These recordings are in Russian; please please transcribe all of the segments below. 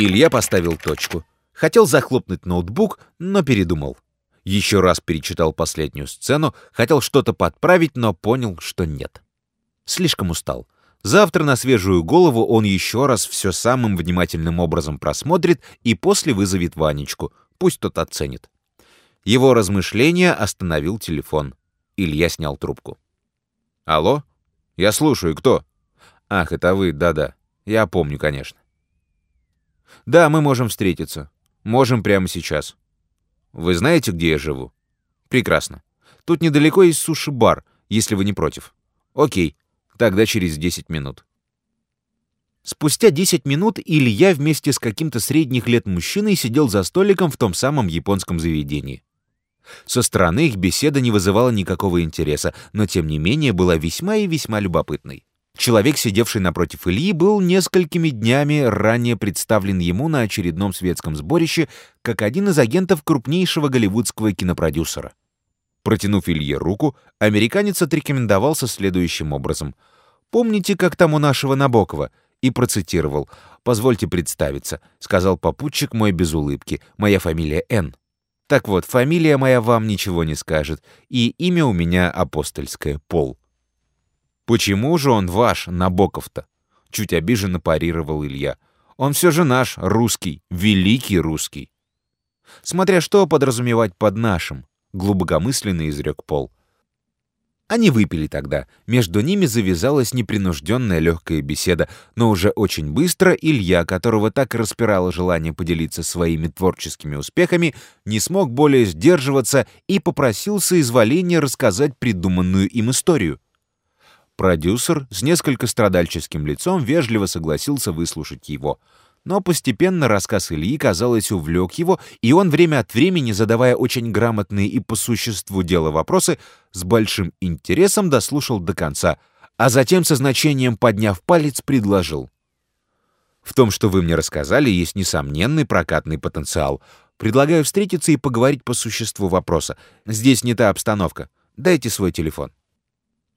Илья поставил точку. Хотел захлопнуть ноутбук, но передумал. Еще раз перечитал последнюю сцену, хотел что-то подправить, но понял, что нет. Слишком устал. Завтра на свежую голову он еще раз все самым внимательным образом просмотрит и после вызовет Ванечку. Пусть тот оценит. Его размышления остановил телефон. Илья снял трубку. «Алло? Я слушаю, кто?» «Ах, это вы, да-да. Я помню, конечно». «Да, мы можем встретиться. Можем прямо сейчас. Вы знаете, где я живу?» «Прекрасно. Тут недалеко есть суши-бар, если вы не против». «Окей. Тогда через 10 минут». Спустя 10 минут Илья вместе с каким-то средних лет мужчиной сидел за столиком в том самом японском заведении. Со стороны их беседа не вызывала никакого интереса, но тем не менее была весьма и весьма любопытной. Человек, сидевший напротив Ильи, был несколькими днями ранее представлен ему на очередном светском сборище как один из агентов крупнейшего голливудского кинопродюсера. Протянув Илье руку, американец отрекомендовался следующим образом. «Помните, как там у нашего Набокова?» и процитировал. «Позвольте представиться», — сказал попутчик мой без улыбки. «Моя фамилия Н». Так вот, фамилия моя вам ничего не скажет, и имя у меня апостольское, Пол. Почему же он ваш, Набоков-то? Чуть обиженно парировал Илья. Он все же наш, русский, великий русский. Смотря что подразумевать под нашим, глубокомысленно изрек Пол. Они выпили тогда. Между ними завязалась непринужденная легкая беседа, но уже очень быстро Илья, которого так распирало желание поделиться своими творческими успехами, не смог более сдерживаться и попросил соизволения рассказать придуманную им историю. Продюсер с несколько страдальческим лицом вежливо согласился выслушать его — но постепенно рассказ Ильи, казалось, увлек его, и он время от времени, задавая очень грамотные и по существу дела вопросы, с большим интересом дослушал до конца, а затем со значением подняв палец, предложил. «В том, что вы мне рассказали, есть несомненный прокатный потенциал. Предлагаю встретиться и поговорить по существу вопроса. Здесь не та обстановка. Дайте свой телефон».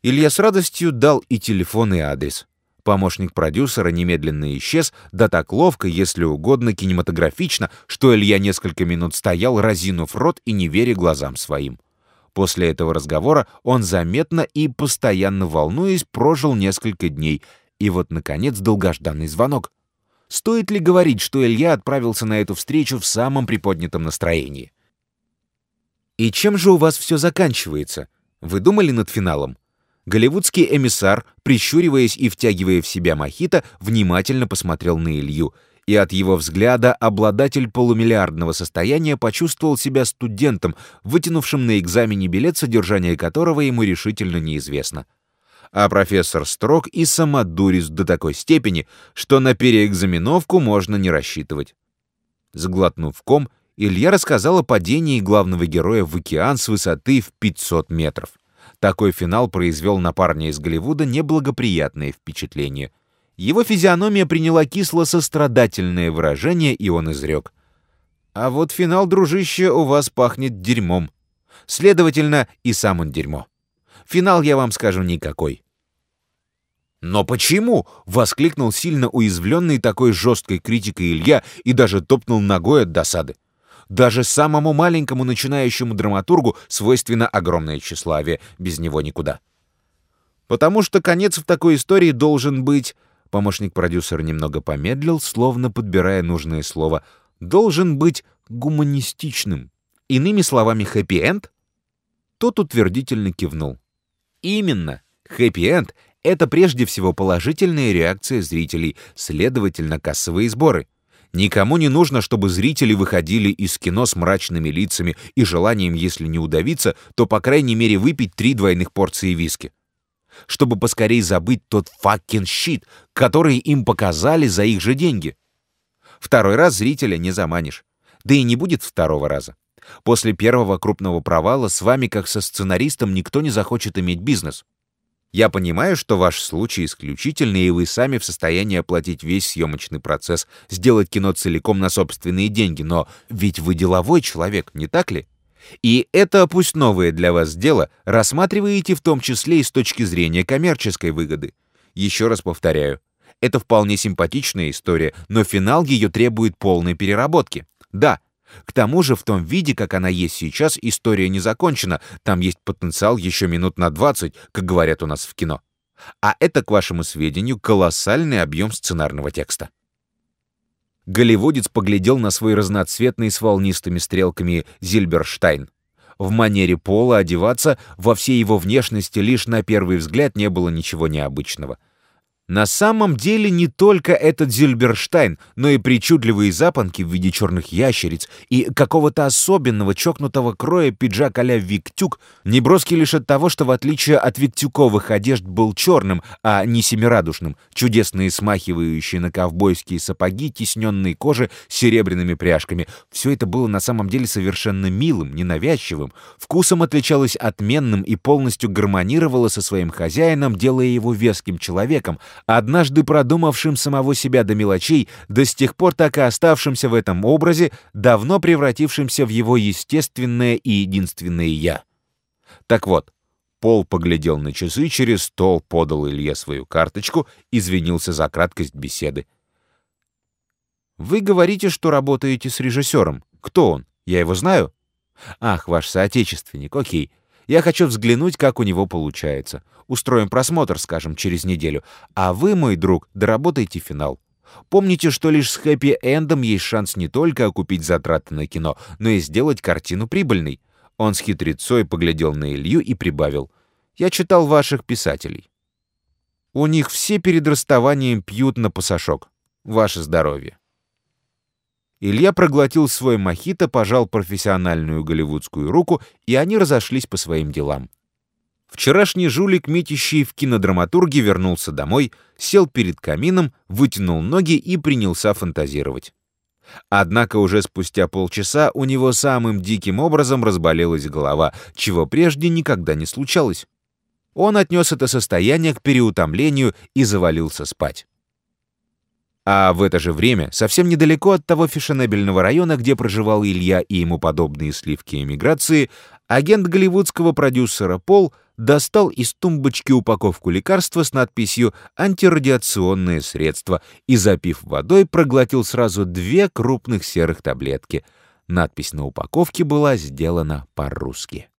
Илья с радостью дал и телефон, и адрес. Помощник продюсера немедленно исчез, да так ловко, если угодно, кинематографично, что Илья несколько минут стоял, разинув рот и не веря глазам своим. После этого разговора он заметно и постоянно волнуясь прожил несколько дней, и вот, наконец, долгожданный звонок. Стоит ли говорить, что Илья отправился на эту встречу в самом приподнятом настроении? «И чем же у вас все заканчивается? Вы думали над финалом?» Голливудский эмиссар, прищуриваясь и втягивая в себя мохито, внимательно посмотрел на Илью, и от его взгляда обладатель полумиллиардного состояния почувствовал себя студентом, вытянувшим на экзамене билет, содержание которого ему решительно неизвестно. А профессор строг и самодурец до такой степени, что на переэкзаменовку можно не рассчитывать. Сглотнув ком, Илья рассказал о падении главного героя в океан с высоты в 500 метров. Такой финал произвел на парня из Голливуда неблагоприятное впечатление. Его физиономия приняла кисло-сострадательное выражение, и он изрек. «А вот финал, дружище, у вас пахнет дерьмом. Следовательно, и сам он дерьмо. Финал, я вам скажу, никакой». «Но почему?» — воскликнул сильно уязвленный такой жесткой критикой Илья и даже топнул ногой от досады. Даже самому маленькому начинающему драматургу свойственно огромное тщеславие, без него никуда. Потому что конец в такой истории должен быть... Помощник продюсера немного помедлил, словно подбирая нужное слово. Должен быть гуманистичным. Иными словами, хэппи-энд? Тот утвердительно кивнул. Именно. Хэппи-энд — это прежде всего положительная реакция зрителей, следовательно, кассовые сборы. Никому не нужно, чтобы зрители выходили из кино с мрачными лицами и желанием, если не удавиться, то, по крайней мере, выпить три двойных порции виски. Чтобы поскорее забыть тот fucking щит, который им показали за их же деньги. Второй раз зрителя не заманишь. Да и не будет второго раза. После первого крупного провала с вами, как со сценаристом, никто не захочет иметь бизнес. Я понимаю, что ваш случай исключительный, и вы сами в состоянии оплатить весь съемочный процесс, сделать кино целиком на собственные деньги, но ведь вы деловой человек, не так ли? И это, пусть новое для вас дело, рассматриваете в том числе и с точки зрения коммерческой выгоды. Еще раз повторяю, Это вполне симпатичная история, но финал ее требует полной переработки. Да, к тому же в том виде, как она есть сейчас, история не закончена, там есть потенциал еще минут на 20, как говорят у нас в кино. А это, к вашему сведению, колоссальный объем сценарного текста. Голливудец поглядел на свой разноцветный с волнистыми стрелками Зильберштайн. В манере Пола одеваться во всей его внешности лишь на первый взгляд не было ничего необычного — на самом деле не только этот Зильберштайн, но и причудливые запонки в виде черных ящериц и какого-то особенного чокнутого кроя пиджак а-ля Виктюк, неброский лишь от того, что в отличие от виктюковых одежд был черным, а не семирадушным, чудесные смахивающие на ковбойские сапоги, тисненные кожи с серебряными пряжками. Все это было на самом деле совершенно милым, ненавязчивым, вкусом отличалось отменным и полностью гармонировало со своим хозяином, делая его веским человеком, однажды продумавшим самого себя до мелочей, да с тех пор так и оставшимся в этом образе, давно превратившимся в его естественное и единственное «я». Так вот, Пол поглядел на часы, через стол подал Илье свою карточку, извинился за краткость беседы. «Вы говорите, что работаете с режиссером. Кто он? Я его знаю?» «Ах, ваш соотечественник, окей. Я хочу взглянуть, как у него получается. Устроим просмотр, скажем, через неделю. А вы, мой друг, доработайте финал. Помните, что лишь с хэппи-эндом есть шанс не только окупить затраты на кино, но и сделать картину прибыльной. Он с хитрецой поглядел на Илью и прибавил. «Я читал ваших писателей. У них все перед расставанием пьют на пасашок. Ваше здоровье». Илья проглотил свой мохито, пожал профессиональную голливудскую руку, и они разошлись по своим делам. Вчерашний жулик, метящий в кинодраматурге, вернулся домой, сел перед камином, вытянул ноги и принялся фантазировать. Однако уже спустя полчаса у него самым диким образом разболелась голова, чего прежде никогда не случалось. Он отнес это состояние к переутомлению и завалился спать. А в это же время, совсем недалеко от того фешенебельного района, где проживал Илья и ему подобные сливки эмиграции, агент голливудского продюсера Пол достал из тумбочки упаковку лекарства с надписью «Антирадиационное средство» и, запив водой, проглотил сразу две крупных серых таблетки. Надпись на упаковке была сделана по-русски.